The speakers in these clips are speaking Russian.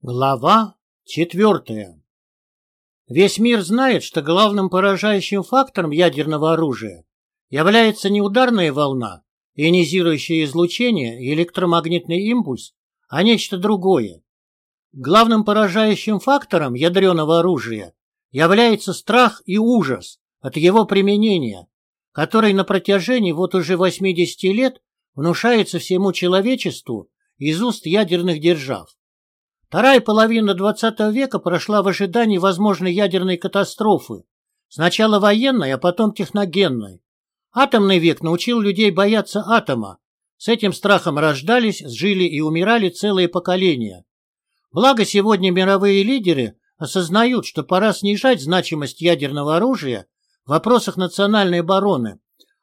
Глава четвертая. Весь мир знает, что главным поражающим фактором ядерного оружия является не ударная волна, ионизирующее излучение и электромагнитный импульс, а нечто другое. Главным поражающим фактором ядреного оружия является страх и ужас от его применения, который на протяжении вот уже 80 лет внушается всему человечеству из уст ядерных держав. Вторая половина XX века прошла в ожидании возможной ядерной катастрофы. Сначала военной, а потом техногенной. Атомный век научил людей бояться атома. С этим страхом рождались, жили и умирали целые поколения. Благо сегодня мировые лидеры осознают, что пора снижать значимость ядерного оружия в вопросах национальной обороны,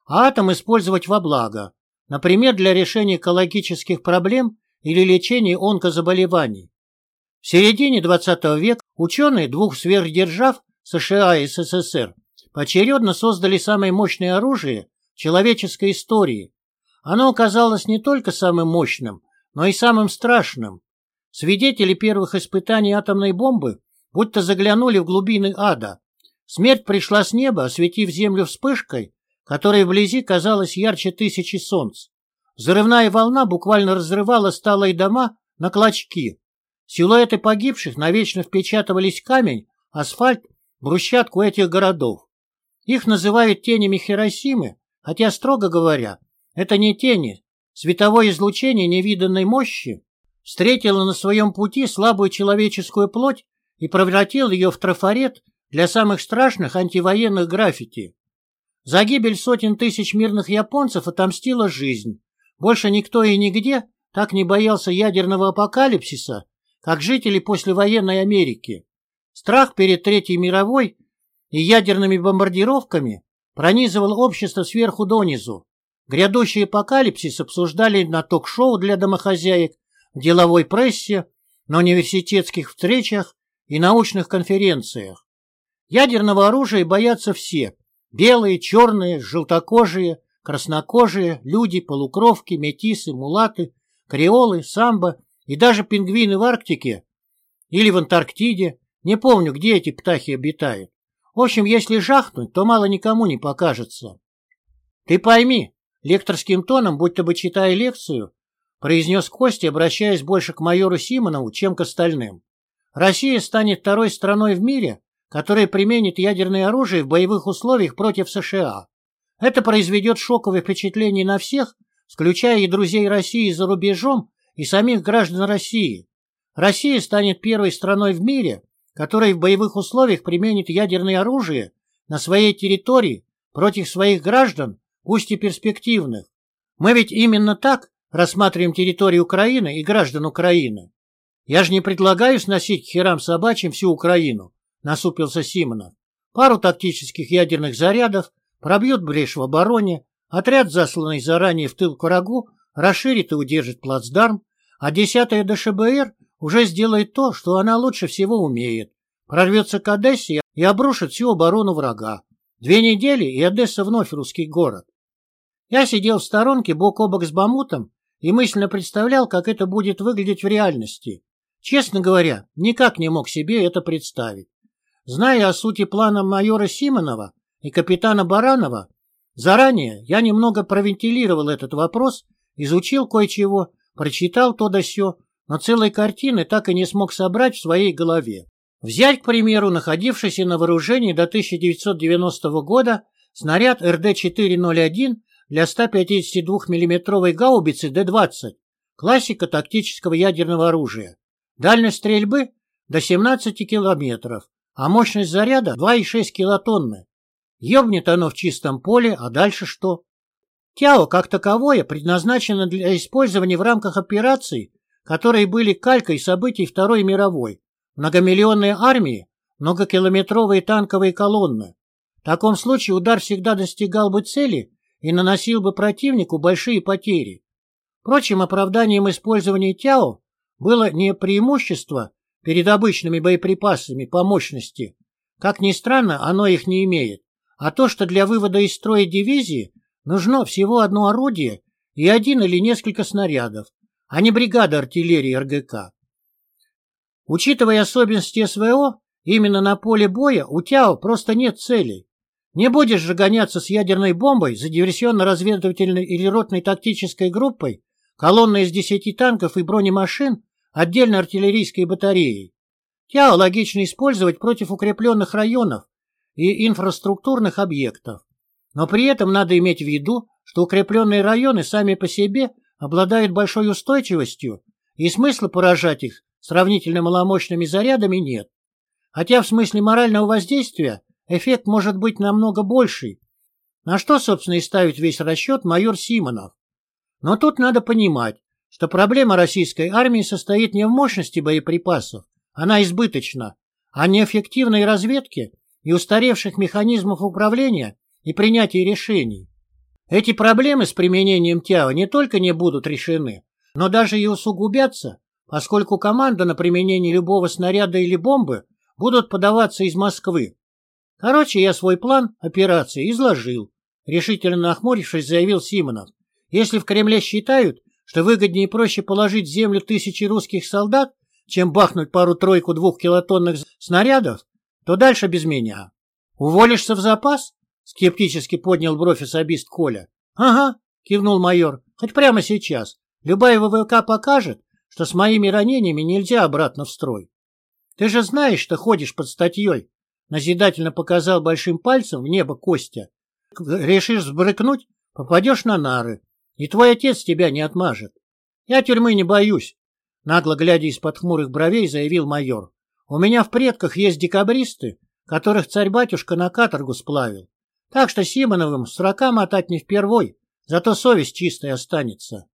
а атом использовать во благо, например, для решения экологических проблем или лечения онкозаболеваний. В середине XX века ученые двух сверхдержав США и СССР поочередно создали самое мощное оружие человеческой истории. Оно оказалось не только самым мощным, но и самым страшным. Свидетели первых испытаний атомной бомбы будто заглянули в глубины ада. Смерть пришла с неба, осветив Землю вспышкой, которая вблизи казалась ярче тысячи солнц. Взрывная волна буквально разрывала сталые дома на клочки. Силуэты погибших навечно впечатывались камень, асфальт, брусчатку этих городов. Их называют тенями Хиросимы, хотя, строго говоря, это не тени. Световое излучение невиданной мощи встретило на своем пути слабую человеческую плоть и превратил ее в трафарет для самых страшных антивоенных граффити. За гибель сотен тысяч мирных японцев отомстила жизнь. Больше никто и нигде так не боялся ядерного апокалипсиса, как жители послевоенной Америки. Страх перед Третьей мировой и ядерными бомбардировками пронизывал общество сверху донизу. Грядущий апокалипсис обсуждали на ток-шоу для домохозяек, в деловой прессе, на университетских встречах и научных конференциях. Ядерного оружия боятся все – белые, черные, желтокожие, краснокожие, люди, полукровки, метисы, мулаты, креолы, самбо и даже пингвины в Арктике или в Антарктиде, не помню, где эти птахи обитают. В общем, если жахнуть, то мало никому не покажется. Ты пойми, лекторским тоном, будто бы читая лекцию, произнес Костя, обращаясь больше к майору Симонову, чем к остальным. Россия станет второй страной в мире, которая применит ядерное оружие в боевых условиях против США. Это произведет шоковое впечатление на всех, включая и друзей России за рубежом, и самих граждан России. Россия станет первой страной в мире, которая в боевых условиях применит ядерное оружие на своей территории против своих граждан, пусть и перспективных. Мы ведь именно так рассматриваем территорию Украины и граждан Украины. Я же не предлагаю сносить к херам собачьим всю Украину, насупился Симонов. Пару тактических ядерных зарядов пробьет брешь в обороне, отряд, засланный заранее в тыл к врагу, расширит и удержит плацдарм, а 10-я ДШБР уже сделает то, что она лучше всего умеет. Прорвется к Одессе и обрушит всю оборону врага. Две недели, и Одесса вновь русский город. Я сидел в сторонке бок о бок с Бамутом и мысленно представлял, как это будет выглядеть в реальности. Честно говоря, никак не мог себе это представить. Зная о сути плана майора Симонова и капитана Баранова, заранее я немного провентилировал этот вопрос, изучил кое-чего прочитал то да сё, но целой картины так и не смог собрать в своей голове. Взять, к примеру, находившийся на вооружении до 1990 года снаряд РД-401 для 152 миллиметровой гаубицы Д-20, классика тактического ядерного оружия. Дальность стрельбы до 17 километров, а мощность заряда 2,6 килотонны. Ёбнет оно в чистом поле, а дальше что? Тяо как таковое предназначено для использования в рамках операций, которые были калькой событий Второй мировой, многомиллионные армии, многокилометровые танковые колонны. В таком случае удар всегда достигал бы цели и наносил бы противнику большие потери. Впрочем, оправданием использования ТЯО было не преимущество перед обычными боеприпасами по мощности, как ни странно, оно их не имеет, а то, что для вывода из строя дивизии Нужно всего одно орудие и один или несколько снарядов, а не бригада артиллерии РГК. Учитывая особенности СВО, именно на поле боя у Тяо просто нет целей. Не будешь же гоняться с ядерной бомбой за диверсионно-разведывательной или ротной тактической группой, колонной из десяти танков и бронемашин, отдельно артиллерийской батареей. Тяо логично использовать против укрепленных районов и инфраструктурных объектов. Но при этом надо иметь в виду, что укрепленные районы сами по себе обладают большой устойчивостью, и смысла поражать их сравнительно маломощными зарядами нет. Хотя в смысле морального воздействия эффект может быть намного больший, на что, собственно, и ставит весь расчет майор Симонов. Но тут надо понимать, что проблема российской армии состоит не в мощности боеприпасов, она избыточна, а неэффективной разведке и устаревших механизмов управления и принятия решений. Эти проблемы с применением ТЯО не только не будут решены, но даже и усугубятся, поскольку команда на применение любого снаряда или бомбы будут подаваться из Москвы. Короче, я свой план операции изложил. Решительно нахмурившись, заявил Симонов. Если в Кремле считают, что выгоднее и проще положить в землю тысячи русских солдат, чем бахнуть пару-тройку двухкилотонных снарядов, то дальше без меня. Уволишься в запас? Скептически поднял бровь особист Коля. Ага, кивнул майор, хоть прямо сейчас. Любая ВВК покажет, что с моими ранениями нельзя обратно в строй. Ты же знаешь, что ходишь под статьей. Назидательно показал большим пальцем в небо Костя. Решишь сбрыкнуть, попадешь на нары, и твой отец тебя не отмажет. Я тюрьмы не боюсь, Нагло глядя из-под хмурых бровей, заявил майор. «У меня в предках есть декабристы, которых царь-батюшка на каторгу сплавил. Так что Симоновым срока мотать не впервой, зато совесть чистая останется».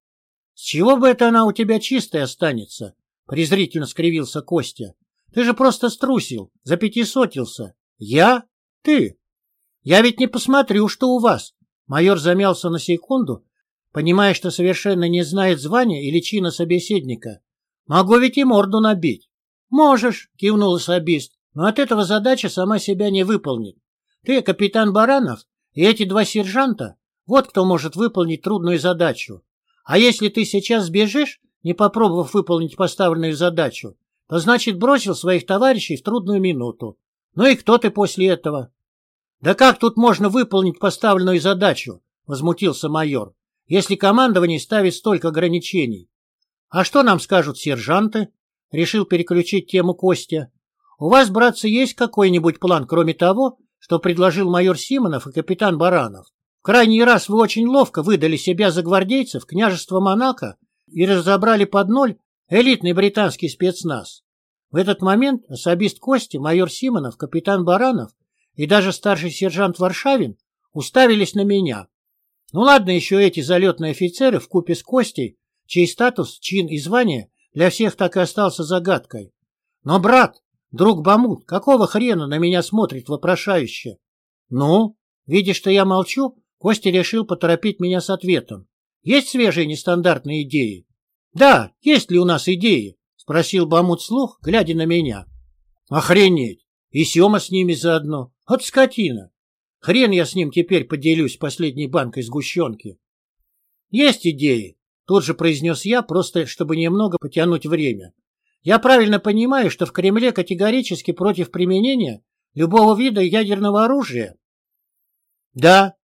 «С чего бы это она у тебя чистая останется?» — презрительно скривился Костя. «Ты же просто струсил, запятисотился. Я? Ты? Я ведь не посмотрю, что у вас». Майор замялся на секунду, понимая, что совершенно не знает звания или чина собеседника. Могу ведь и морду набить. Можешь, кивнул особист, но от этого задача сама себя не выполнит. Ты, капитан Баранов, и эти два сержанта, вот кто может выполнить трудную задачу. А если ты сейчас сбежишь, не попробовав выполнить поставленную задачу, то значит бросил своих товарищей в трудную минуту. Ну и кто ты после этого? Да как тут можно выполнить поставленную задачу? Возмутился майор. Если командование ставит столько ограничений. «А что нам скажут сержанты?» — решил переключить тему Костя. «У вас, братцы, есть какой-нибудь план, кроме того, что предложил майор Симонов и капитан Баранов? В крайний раз вы очень ловко выдали себя за гвардейцев княжества Монако и разобрали под ноль элитный британский спецназ. В этот момент особист Кости, майор Симонов, капитан Баранов и даже старший сержант Варшавин уставились на меня. Ну ладно еще эти залетные офицеры в купе с Костей чей статус, чин и звание для всех так и остался загадкой. Но, брат, друг Бамут, какого хрена на меня смотрит вопрошающе? Ну, видя, что я молчу, Костя решил поторопить меня с ответом. Есть свежие нестандартные идеи? Да, есть ли у нас идеи? Спросил Бамут слух, глядя на меня. Охренеть! И Сема с ними заодно. От скотина. Хрен я с ним теперь поделюсь последней банкой сгущенки. Есть идеи, Тут же произнес я, просто чтобы немного потянуть время. Я правильно понимаю, что в Кремле категорически против применения любого вида ядерного оружия? Да,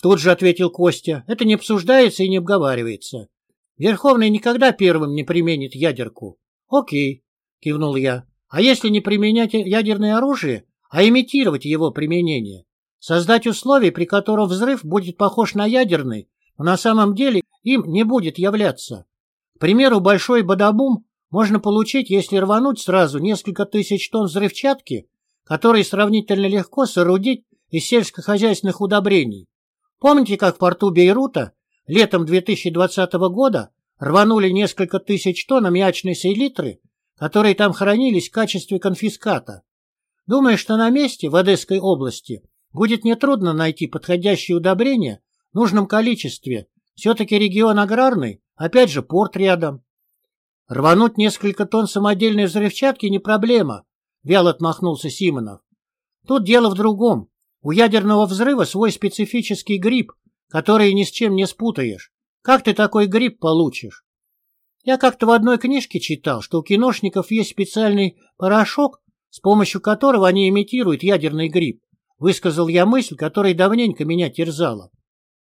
тут же ответил Костя. Это не обсуждается и не обговаривается. Верховный никогда первым не применит ядерку. Окей, кивнул я. А если не применять ядерное оружие, а имитировать его применение? Создать условия, при которых взрыв будет похож на ядерный, но на самом деле им не будет являться. К примеру, большой бадабум можно получить, если рвануть сразу несколько тысяч тонн взрывчатки, которые сравнительно легко соорудить из сельскохозяйственных удобрений. Помните, как в порту Бейрута летом 2020 года рванули несколько тысяч тонн аммиачной селитры, которые там хранились в качестве конфиската? Думаю, что на месте в Одесской области будет нетрудно найти подходящие удобрения в нужном количестве все-таки регион аграрный, опять же порт рядом. Рвануть несколько тонн самодельной взрывчатки не проблема, вяло отмахнулся Симонов. Тут дело в другом. У ядерного взрыва свой специфический гриб, который ни с чем не спутаешь. Как ты такой гриб получишь? Я как-то в одной книжке читал, что у киношников есть специальный порошок, с помощью которого они имитируют ядерный гриб. Высказал я мысль, которая давненько меня терзала.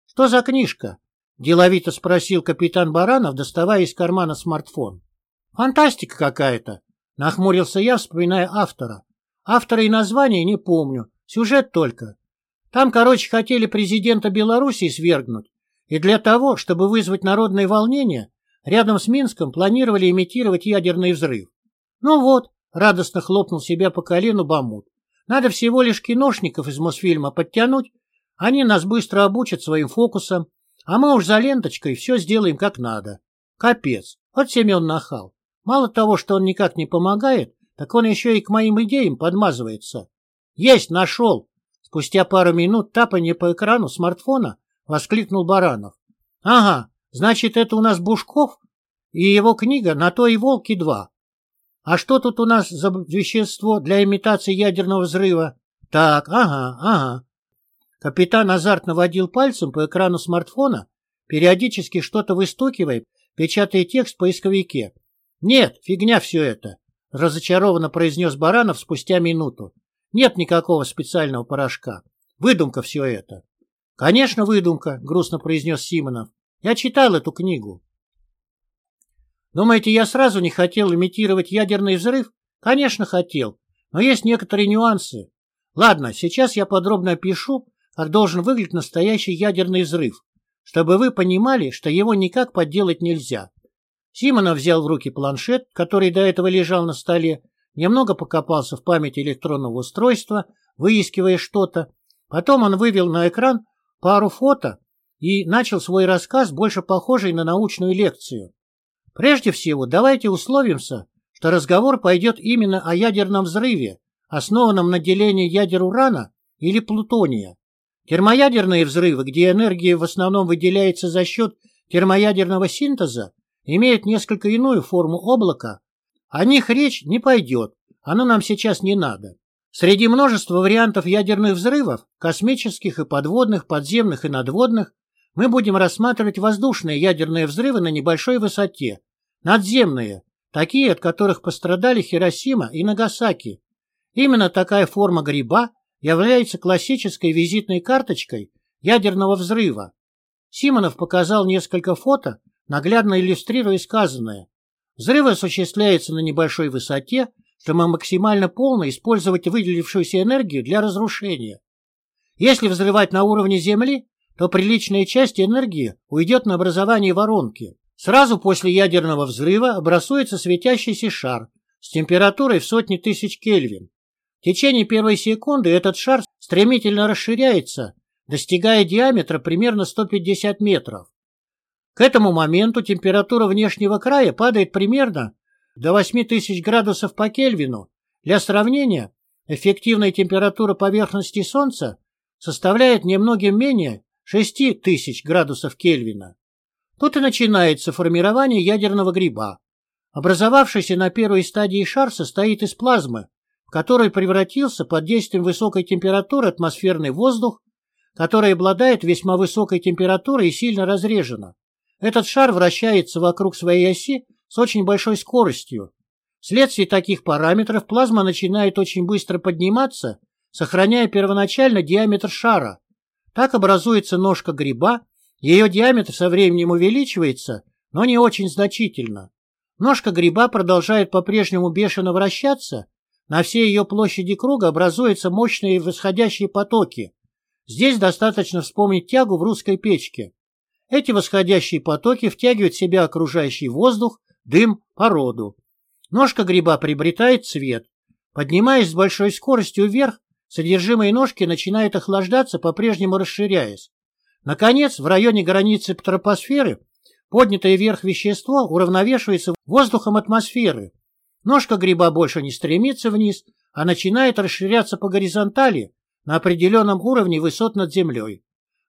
«Что за книжка?» – деловито спросил капитан Баранов, доставая из кармана смартфон. «Фантастика какая-то», – нахмурился я, вспоминая автора. Автора и название не помню, сюжет только. Там, короче, хотели президента Белоруссии свергнуть, и для того, чтобы вызвать народное волнение, рядом с Минском планировали имитировать ядерный взрыв. Ну вот, радостно хлопнул себя по колену Бамут. Надо всего лишь киношников из Мосфильма подтянуть, они нас быстро обучат своим фокусам, а мы уж за ленточкой все сделаем как надо. Капец, вот Семен нахал. Мало того, что он никак не помогает, так он еще и к моим идеям подмазывается. Есть, нашел! Спустя пару минут тапания по экрану смартфона воскликнул Баранов. Ага, значит, это у нас Бушков и его книга «На то и волки-2». А что тут у нас за вещество для имитации ядерного взрыва? Так, ага, ага. Капитан азартно водил пальцем по экрану смартфона, периодически что-то выстукивая, печатая текст в поисковике. Нет, фигня все это, разочарованно произнес Баранов спустя минуту. Нет никакого специального порошка. Выдумка все это. Конечно, выдумка, грустно произнес Симонов. Я читал эту книгу. Думаете, я сразу не хотел имитировать ядерный взрыв? Конечно, хотел. Но есть некоторые нюансы. Ладно, сейчас я подробно опишу, как должен выглядеть настоящий ядерный взрыв, чтобы вы понимали, что его никак подделать нельзя. Симонов взял в руки планшет, который до этого лежал на столе, немного покопался в памяти электронного устройства, выискивая что-то. Потом он вывел на экран пару фото и начал свой рассказ, больше похожий на научную лекцию. Прежде всего, давайте условимся, что разговор пойдет именно о ядерном взрыве, основанном на делении ядер урана или плутония. Термоядерные взрывы, где энергия в основном выделяется за счет термоядерного синтеза, имеют несколько иную форму облака, о них речь не пойдет, оно нам сейчас не надо. Среди множества вариантов ядерных взрывов, космических и подводных, подземных и надводных, мы будем рассматривать воздушные ядерные взрывы на небольшой высоте, надземные, такие, от которых пострадали Хиросима и Нагасаки. Именно такая форма гриба является классической визитной карточкой ядерного взрыва. Симонов показал несколько фото, наглядно иллюстрируя сказанное. Взрыв осуществляется на небольшой высоте, чтобы максимально полно использовать выделившуюся энергию для разрушения. Если взрывать на уровне Земли, то приличная часть энергии уйдет на образование воронки. Сразу после ядерного взрыва образуется светящийся шар с температурой в сотни тысяч Кельвин. В течение первой секунды этот шар стремительно расширяется, достигая диаметра примерно 150 метров. К этому моменту температура внешнего края падает примерно до 8000 градусов по Кельвину. Для сравнения, эффективная температура поверхности Солнца составляет немногим менее 6000 градусов Кельвина. Тут и начинается формирование ядерного гриба. Образовавшийся на первой стадии шар состоит из плазмы, в который превратился под действием высокой температуры атмосферный воздух, который обладает весьма высокой температурой и сильно разрежена. Этот шар вращается вокруг своей оси с очень большой скоростью. Вследствие таких параметров плазма начинает очень быстро подниматься, сохраняя первоначально диаметр шара. Так образуется ножка гриба, ее диаметр со временем увеличивается, но не очень значительно. Ножка гриба продолжает по-прежнему бешено вращаться, на всей ее площади круга образуются мощные восходящие потоки. Здесь достаточно вспомнить тягу в русской печке. Эти восходящие потоки втягивают в себя окружающий воздух, дым, породу. Ножка гриба приобретает цвет. Поднимаясь с большой скоростью вверх, содержимое ножки начинает охлаждаться, по-прежнему расширяясь. Наконец, в районе границы тропосферы поднятое вверх вещество уравновешивается воздухом атмосферы. Ножка гриба больше не стремится вниз, а начинает расширяться по горизонтали на определенном уровне высот над землей.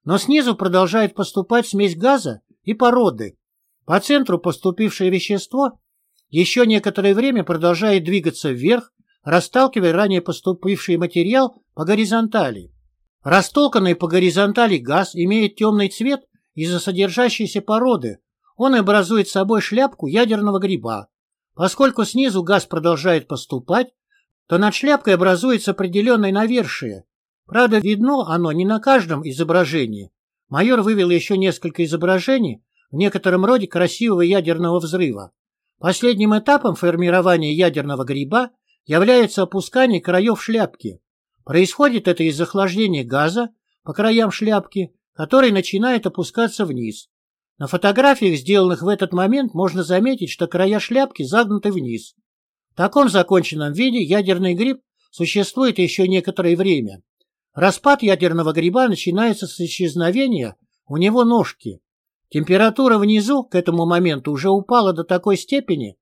Но снизу продолжает поступать смесь газа и породы. По центру поступившее вещество еще некоторое время продолжает двигаться вверх, расталкивая ранее поступивший материал по горизонтали. Растолканный по горизонтали газ имеет темный цвет из-за содержащейся породы. он образует собой шляпку ядерного гриба. Поскольку снизу газ продолжает поступать, то над шляпкой образуется определенное навершие. Правда, видно оно не на каждом изображении. Майор вывел еще несколько изображений в некотором роде красивого ядерного взрыва. Последним этапом формирования ядерного гриба является опускание краев шляпки. Происходит это из охлаждения газа по краям шляпки, который начинает опускаться вниз. На фотографиях, сделанных в этот момент, можно заметить, что края шляпки загнуты вниз. В таком законченном виде ядерный гриб существует еще некоторое время. Распад ядерного гриба начинается с исчезновения у него ножки. Температура внизу к этому моменту уже упала до такой степени,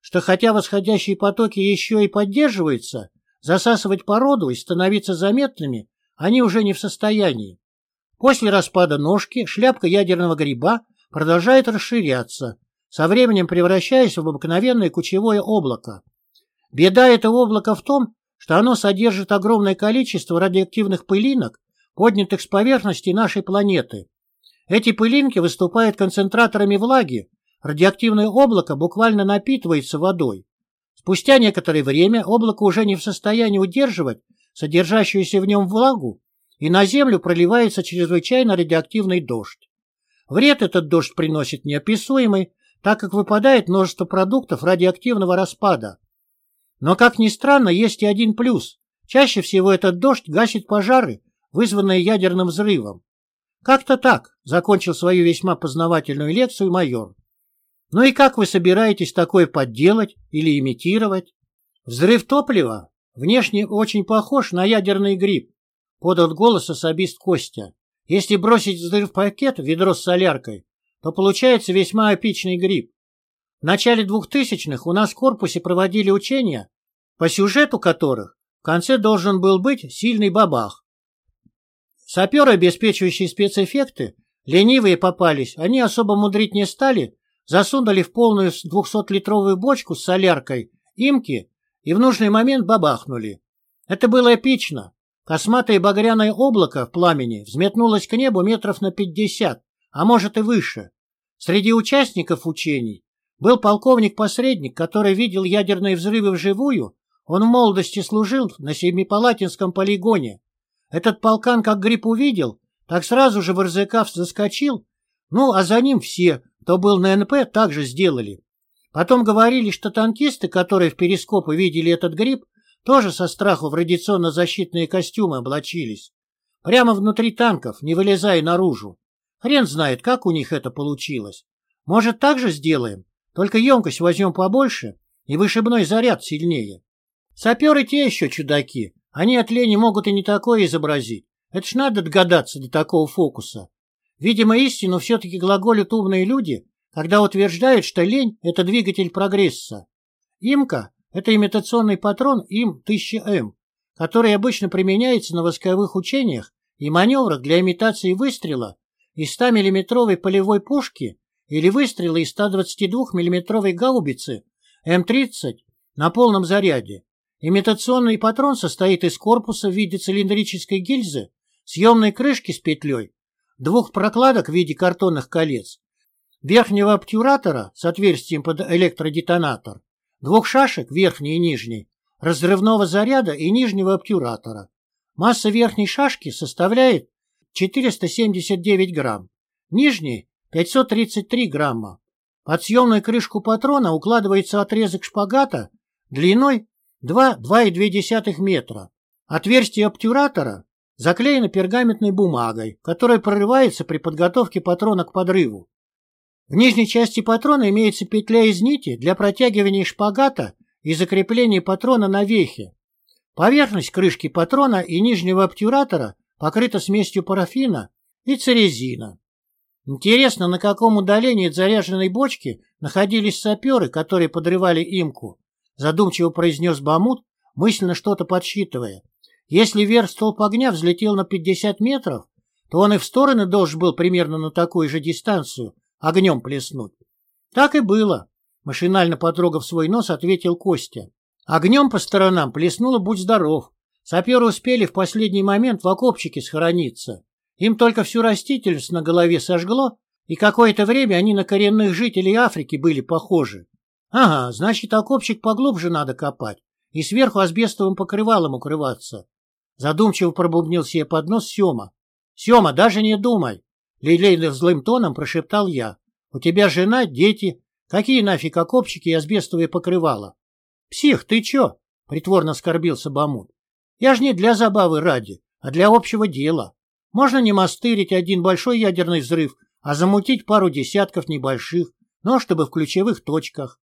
что хотя восходящие потоки еще и поддерживаются, засасывать породу и становиться заметными они уже не в состоянии. После распада ножки шляпка ядерного гриба продолжает расширяться, со временем превращаясь в обыкновенное кучевое облако. Беда этого облака в том, что оно содержит огромное количество радиоактивных пылинок, поднятых с поверхности нашей планеты. Эти пылинки выступают концентраторами влаги, радиоактивное облако буквально напитывается водой. Спустя некоторое время облако уже не в состоянии удерживать содержащуюся в нем влагу, и на землю проливается чрезвычайно радиоактивный дождь. Вред этот дождь приносит неописуемый, так как выпадает множество продуктов радиоактивного распада. Но, как ни странно, есть и один плюс. Чаще всего этот дождь гасит пожары, вызванные ядерным взрывом. Как-то так, закончил свою весьма познавательную лекцию майор. Ну и как вы собираетесь такое подделать или имитировать? Взрыв топлива внешне очень похож на ядерный гриб, подал голос особист Костя. Если бросить взрыв-пакет в ведро с соляркой, то получается весьма эпичный гриб. В начале двухтысячных у нас в корпусе проводили учения, по сюжету которых в конце должен был быть сильный бабах. Саперы, обеспечивающие спецэффекты, ленивые попались, они особо мудрить не стали, засунули в полную 200-литровую бочку с соляркой имки и в нужный момент бабахнули. Это было эпично, Косматое багряное облако в пламени взметнулось к небу метров на пятьдесят, а может и выше. Среди участников учений был полковник-посредник, который видел ядерные взрывы вживую. Он в молодости служил на Семипалатинском полигоне. Этот полкан как гриб увидел, так сразу же в РЗК заскочил. Ну, а за ним все, кто был на НП, также сделали. Потом говорили, что танкисты, которые в перископ увидели этот гриб, тоже со страху в радиационно-защитные костюмы облачились. Прямо внутри танков, не вылезая наружу. Хрен знает, как у них это получилось. Может, так же сделаем? Только емкость возьмем побольше и вышибной заряд сильнее. Саперы те еще чудаки. Они от лени могут и не такое изобразить. Это ж надо догадаться до такого фокуса. Видимо, истину все-таки глаголят умные люди, когда утверждают, что лень — это двигатель прогресса. Имка это имитационный патрон ИМ-1000М, который обычно применяется на войсковых учениях и маневрах для имитации выстрела из 100-мм полевой пушки или выстрела из 122 мм гаубицы М-30 на полном заряде. Имитационный патрон состоит из корпуса в виде цилиндрической гильзы, съемной крышки с петлей, двух прокладок в виде картонных колец, верхнего обтюратора с отверстием под электродетонатор двух шашек, верхней и нижней, разрывного заряда и нижнего обтюратора. Масса верхней шашки составляет 479 грамм, нижней – 533 грамма. Под съемную крышку патрона укладывается отрезок шпагата длиной 2-2,2 метра. Отверстие обтюратора заклеено пергаментной бумагой, которая прорывается при подготовке патрона к подрыву. В нижней части патрона имеется петля из нити для протягивания шпагата и закрепления патрона на вехе. Поверхность крышки патрона и нижнего обтюратора покрыта смесью парафина и церезина. Интересно, на каком удалении от заряженной бочки находились саперы, которые подрывали имку, задумчиво произнес Бамут, мысленно что-то подсчитывая. Если вверх столб огня взлетел на 50 метров, то он и в стороны должен был примерно на такую же дистанцию огнем плеснуть. Так и было, машинально потрогав свой нос, ответил Костя. Огнем по сторонам плеснуло «Будь здоров». Саперы успели в последний момент в окопчике схорониться. Им только всю растительность на голове сожгло, и какое-то время они на коренных жителей Африки были похожи. Ага, значит, окопчик поглубже надо копать и сверху асбестовым покрывалом укрываться. Задумчиво пробубнил себе под нос Сема. Сема, даже не думай. Лилейно злым тоном прошептал я. У тебя жена, дети. Какие нафиг окопчики и асбестовые покрывала? Псих, ты чё? Притворно оскорбился Бамут. Я ж не для забавы ради, а для общего дела. Можно не мастырить один большой ядерный взрыв, а замутить пару десятков небольших, но чтобы в ключевых точках.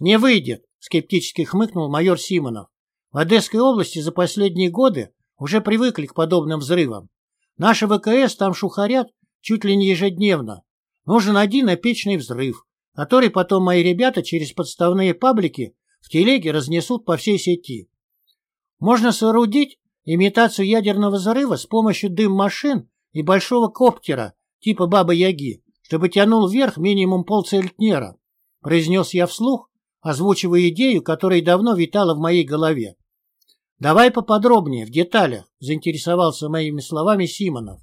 Не выйдет, скептически хмыкнул майор Симонов. В Одесской области за последние годы уже привыкли к подобным взрывам. Наши ВКС там шухарят чуть ли не ежедневно. Нужен один опечный взрыв, который потом мои ребята через подставные паблики в телеге разнесут по всей сети. Можно соорудить имитацию ядерного взрыва с помощью дым-машин и большого коптера типа Бабы-Яги, чтобы тянул вверх минимум полцентнера, произнес я вслух, озвучивая идею, которая давно витала в моей голове. «Давай поподробнее, в деталях», — заинтересовался моими словами Симонов.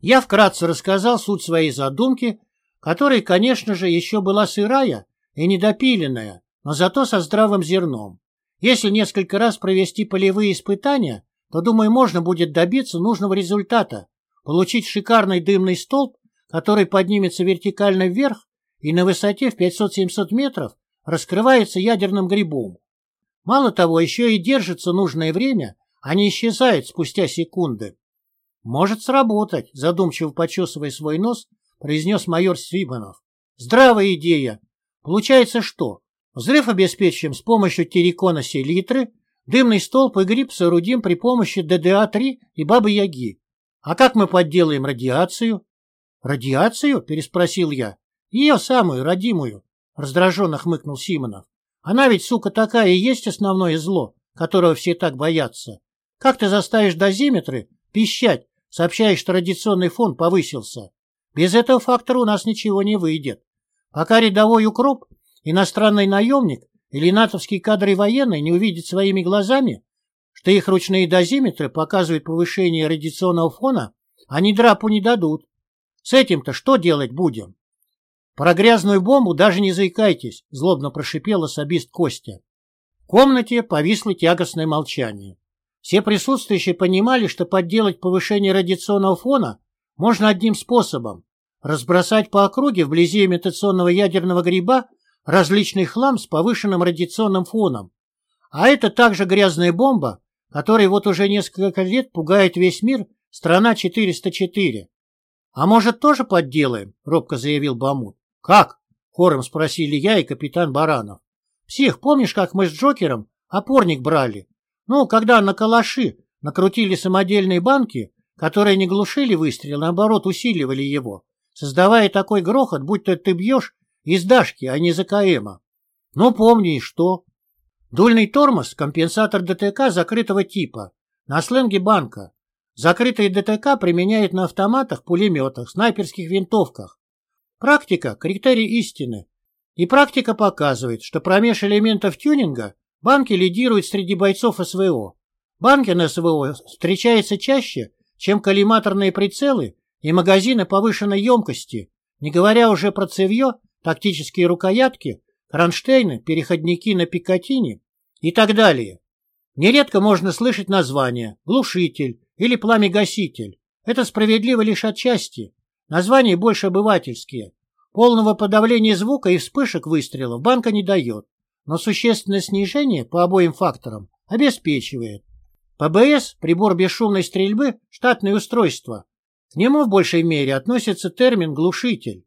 Я вкратце рассказал суть своей задумки, которая, конечно же, еще была сырая и недопиленная, но зато со здравым зерном. Если несколько раз провести полевые испытания, то, думаю, можно будет добиться нужного результата, получить шикарный дымный столб, который поднимется вертикально вверх и на высоте в 500-700 метров раскрывается ядерным грибом. Мало того, еще и держится нужное время, а не исчезает спустя секунды. «Может сработать», — задумчиво почесывая свой нос, произнес майор Свибанов. «Здравая идея. Получается что? Взрыв обеспечим с помощью террикона селитры, дымный столб и гриб соорудим при помощи ДДА-3 и Бабы-Яги. А как мы подделаем радиацию?» «Радиацию?» — переспросил я. «Ее самую, родимую», — раздраженно хмыкнул Симонов. «Она ведь, сука, такая и есть основное зло, которого все так боятся. Как ты заставишь дозиметры пищать, сообщая, что радиационный фон повысился? Без этого фактора у нас ничего не выйдет. Пока рядовой укроп, иностранный наемник или натовский кадры военный не увидят своими глазами, что их ручные дозиметры показывают повышение радиационного фона, они драпу не дадут. С этим-то что делать будем? Про грязную бомбу даже не заикайтесь, злобно прошипел особист Костя. В комнате повисло тягостное молчание. Все присутствующие понимали, что подделать повышение радиационного фона можно одним способом – разбросать по округе вблизи имитационного ядерного гриба различный хлам с повышенным радиационным фоном. А это также грязная бомба, которая вот уже несколько лет пугает весь мир, страна 404. «А может, тоже подделаем?» — робко заявил Бамут. «Как?» — хором спросили я и капитан Баранов. «Псих, помнишь, как мы с Джокером опорник брали? Ну, когда на калаши накрутили самодельные банки, которые не глушили выстрел, наоборот усиливали его, создавая такой грохот, будто ты бьешь из дашки, а не из АКМа. Ну, помни, что? Дульный тормоз – компенсатор ДТК закрытого типа, на сленге банка. Закрытые ДТК применяют на автоматах, пулеметах, снайперских винтовках. Практика – критерий истины. И практика показывает, что промеж элементов тюнинга банки лидируют среди бойцов СВО. Банки на СВО встречаются чаще, чем коллиматорные прицелы и магазины повышенной емкости, не говоря уже про цевье, тактические рукоятки, кронштейны, переходники на пикатине и так далее. Нередко можно слышать название «глушитель» или «пламегаситель». Это справедливо лишь отчасти. Названия больше обывательские. Полного подавления звука и вспышек выстрелов банка не дает, но существенное снижение по обоим факторам обеспечивает. ПБС, прибор бесшумной стрельбы, штатное устройство. К нему в большей мере относится термин «глушитель».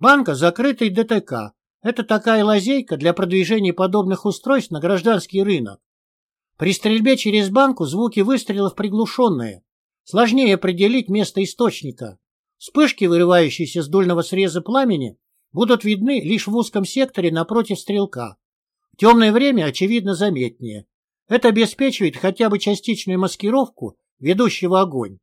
Банка – закрытый ДТК. Это такая лазейка для продвижения подобных устройств на гражданский рынок. При стрельбе через банку звуки выстрелов приглушенные. Сложнее определить место источника. Вспышки, вырывающиеся с дульного среза пламени, будут видны лишь в узком секторе напротив стрелка. В темное время, очевидно, заметнее. Это обеспечивает хотя бы частичную маскировку ведущего огонь.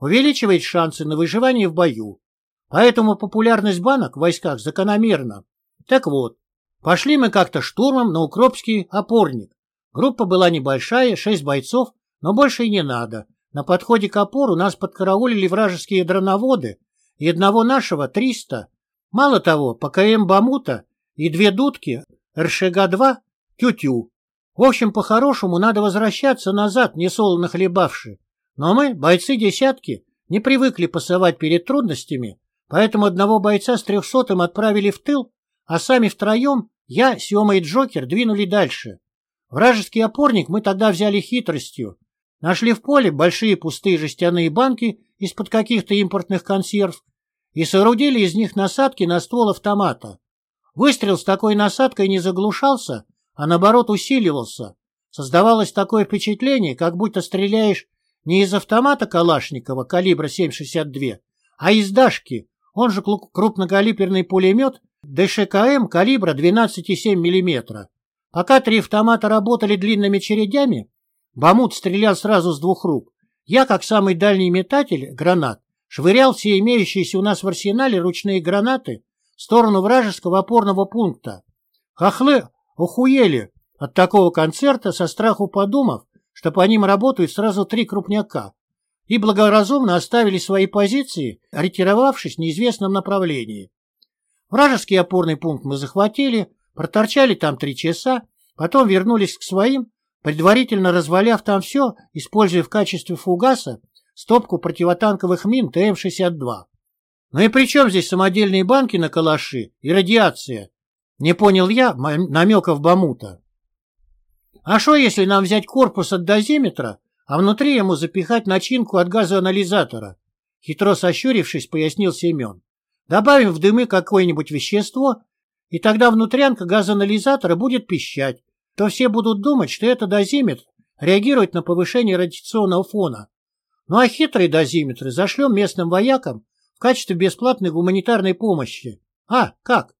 Увеличивает шансы на выживание в бою. Поэтому популярность банок в войсках закономерна. Так вот, пошли мы как-то штурмом на Укропский опорник. Группа была небольшая, шесть бойцов, но больше и не надо. На подходе к опору нас подкараулили вражеские дроноводы, и одного нашего, 300, Мало того, ПКМ Бамута и две дудки РШГ-2 тю-тю. В общем, по-хорошему надо возвращаться назад, не солоно хлебавши. Но мы, бойцы десятки, не привыкли пасовать перед трудностями, поэтому одного бойца с трехсотым отправили в тыл, а сами втроем, я, Сема и Джокер, двинули дальше. Вражеский опорник мы тогда взяли хитростью. Нашли в поле большие пустые жестяные банки из-под каких-то импортных консерв и соорудили из них насадки на ствол автомата. Выстрел с такой насадкой не заглушался, а наоборот усиливался. Создавалось такое впечатление, как будто стреляешь не из автомата Калашникова калибра 7,62, а из Дашки, он же крупнокалиберный пулемет ДШКМ калибра 12,7 мм. Пока три автомата работали длинными чередями, Бамут стрелял сразу с двух рук. Я, как самый дальний метатель гранат, швырял все имеющиеся у нас в арсенале ручные гранаты в сторону вражеского опорного пункта. Хохлы охуели от такого концерта, со страху подумав, что по ним работают сразу три крупняка, и благоразумно оставили свои позиции, ретировавшись в неизвестном направлении. Вражеский опорный пункт мы захватили, проторчали там три часа, потом вернулись к своим, предварительно разваляв там все, используя в качестве фугаса стопку противотанковых мин ТМ-62. Ну и при чем здесь самодельные банки на калаши и радиация? Не понял я намеков Бамута. А что, если нам взять корпус от дозиметра, а внутри ему запихать начинку от газоанализатора? Хитро сощурившись, пояснил Семен. Добавим в дымы какое-нибудь вещество, и тогда внутрянка газоанализатора будет пищать, то все будут думать, что это дозиметр реагирует на повышение радиационного фона. Ну а хитрые дозиметры зашлем местным воякам в качестве бесплатной гуманитарной помощи. А, как?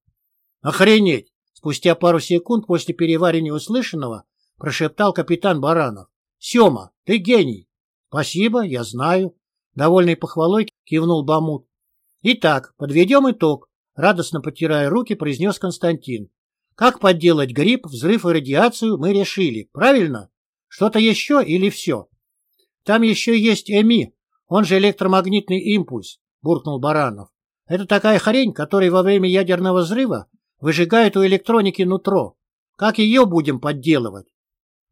Охренеть! Спустя пару секунд после переваривания услышанного прошептал капитан Баранов. Сема, ты гений. Спасибо, я знаю. Довольный похвалой кивнул Бамут. Итак, подведем итог, радостно потирая руки, произнес Константин. Как подделать грипп, взрыв и радиацию, мы решили, правильно? Что-то еще или все? Там еще есть ЭМИ, он же электромагнитный импульс, буркнул Баранов. Это такая хрень, которая во время ядерного взрыва выжигает у электроники нутро. Как ее будем подделывать?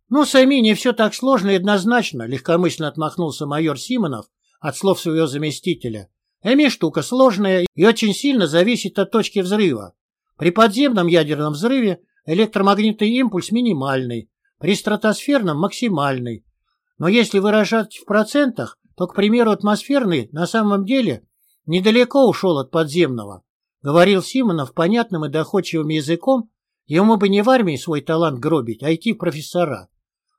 Ну, с ЭМИ не все так сложно и однозначно, легкомысленно отмахнулся майор Симонов от слов своего заместителя. Эми штука сложная и очень сильно зависит от точки взрыва. При подземном ядерном взрыве электромагнитный импульс минимальный, при стратосферном – максимальный. Но если выражать в процентах, то, к примеру, атмосферный на самом деле недалеко ушел от подземного. Говорил Симонов понятным и доходчивым языком, ему бы не в армии свой талант гробить, а идти в профессора.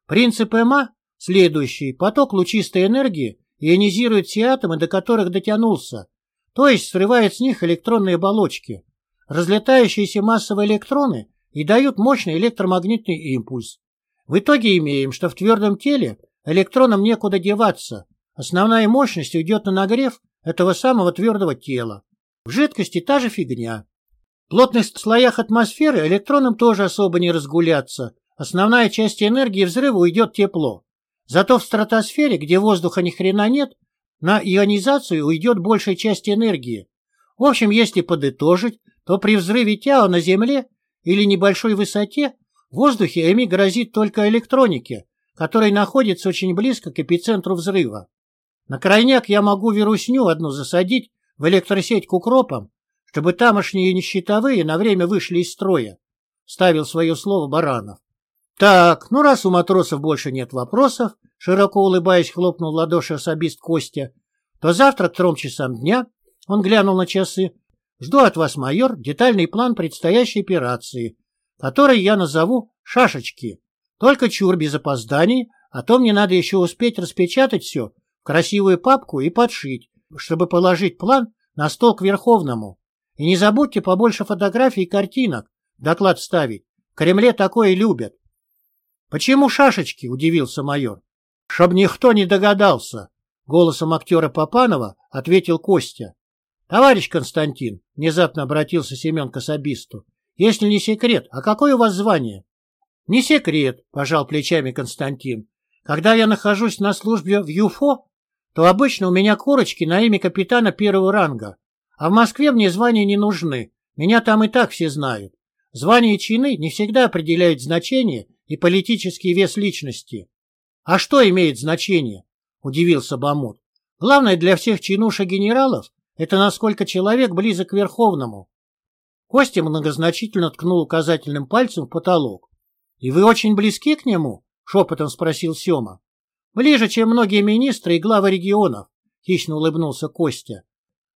Принцип ЭМА следующий. Поток лучистой энергии ионизирует все атомы, до которых дотянулся, то есть срывает с них электронные оболочки. Разлетающиеся массовые электроны и дают мощный электромагнитный импульс. В итоге имеем, что в твердом теле электронам некуда деваться. Основная мощность уйдет на нагрев этого самого твердого тела. В жидкости та же фигня. В плотных слоях атмосферы электронам тоже особо не разгуляться. Основная часть энергии взрыва уйдет тепло. Зато в стратосфере, где воздуха ни хрена нет, на ионизацию уйдет большая часть энергии. В общем, если подытожить, то при взрыве тяо на Земле или небольшой высоте в воздухе эми грозит только электронике, которая находится очень близко к эпицентру взрыва. На крайняк я могу вирусню одну засадить в электросеть к укропам, чтобы тамошние несчетовые на время вышли из строя, — ставил свое слово Баранов. Так, ну раз у матросов больше нет вопросов, широко улыбаясь, хлопнул ладоши особист Костя, то завтра к трем часам дня, он глянул на часы, жду от вас, майор, детальный план предстоящей операции, который я назову «шашечки». Только чур без опозданий, а то мне надо еще успеть распечатать все в красивую папку и подшить, чтобы положить план на стол к Верховному. И не забудьте побольше фотографий и картинок, доклад ставить. В Кремле такое любят. «Почему шашечки?» — удивился майор. «Чтоб никто не догадался!» — голосом актера Попанова ответил Костя. «Товарищ Константин!» — внезапно обратился Семен к особисту. «Если не секрет, а какое у вас звание?» «Не секрет», — пожал плечами Константин. «Когда я нахожусь на службе в ЮФО, то обычно у меня корочки на имя капитана первого ранга, А в Москве мне звания не нужны, меня там и так все знают. Звания и чины не всегда определяют значение и политический вес личности. А что имеет значение? Удивился Бамут. Главное для всех чинушек генералов – это насколько человек близок к Верховному. Костя многозначительно ткнул указательным пальцем в потолок. «И вы очень близки к нему?» – шепотом спросил Сема. «Ближе, чем многие министры и главы регионов», – хищно улыбнулся Костя.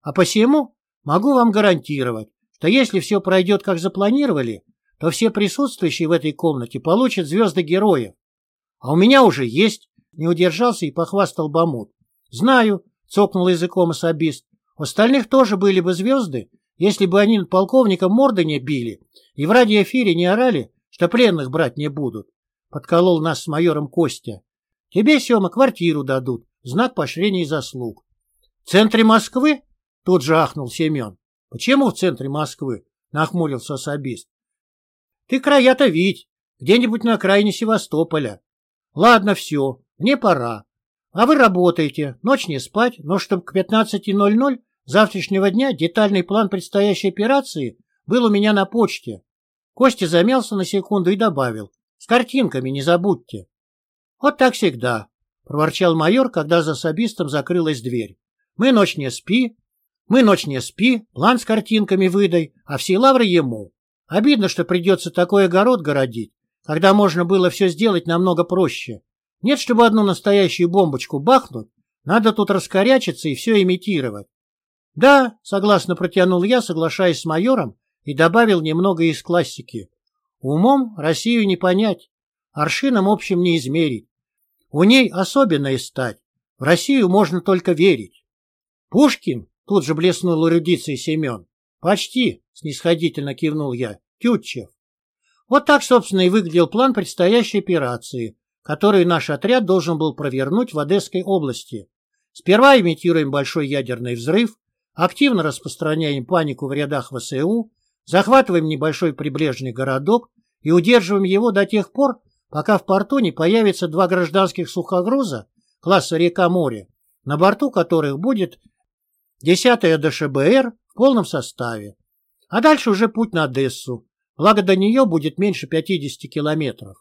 «А посему могу вам гарантировать, что если все пройдет, как запланировали, то все присутствующие в этой комнате получат звезды героев. А у меня уже есть, не удержался и похвастал Бамут. Знаю, цокнул языком особист, у остальных тоже были бы звезды, если бы они над полковником морды не били и в радиоэфире не орали, что пленных брать не будут. Подколол нас с майором Костя. Тебе, Сема, квартиру дадут, знак поощрения и заслуг. В центре Москвы? Тут же ахнул Семен. Почему в центре Москвы? Нахмурился особист. Ты края-то видь, где-нибудь на окраине Севастополя. Ладно, все, мне пора. А вы работаете, ночь не спать, но чтобы к 15.00 завтрашнего дня детальный план предстоящей операции был у меня на почте. Костя замялся на секунду и добавил. С картинками не забудьте. Вот так всегда, проворчал майор, когда за особистом закрылась дверь. Мы ночь не спи, мы ночь не спи, план с картинками выдай, а все лавры ему. Обидно, что придется такой огород городить, когда можно было все сделать намного проще. Нет, чтобы одну настоящую бомбочку бахнуть, надо тут раскорячиться и все имитировать. Да, согласно протянул я, соглашаясь с майором, и добавил немного из классики. Умом Россию не понять, аршином общим не измерить. У ней особенная стать, в Россию можно только верить. Пушкин Тут же блеснул эрудицией Семен. «Почти», — снисходительно кивнул я. «Тютчев». Вот так, собственно, и выглядел план предстоящей операции, которую наш отряд должен был провернуть в Одесской области. Сперва имитируем большой ядерный взрыв, активно распространяем панику в рядах ВСУ, захватываем небольшой прибрежный городок и удерживаем его до тех пор, пока в порту не появятся два гражданских сухогруза класса река-море, на борту которых будет 10-я ДШБР в полном составе. А дальше уже путь на Одессу, благо до нее будет меньше 50 километров.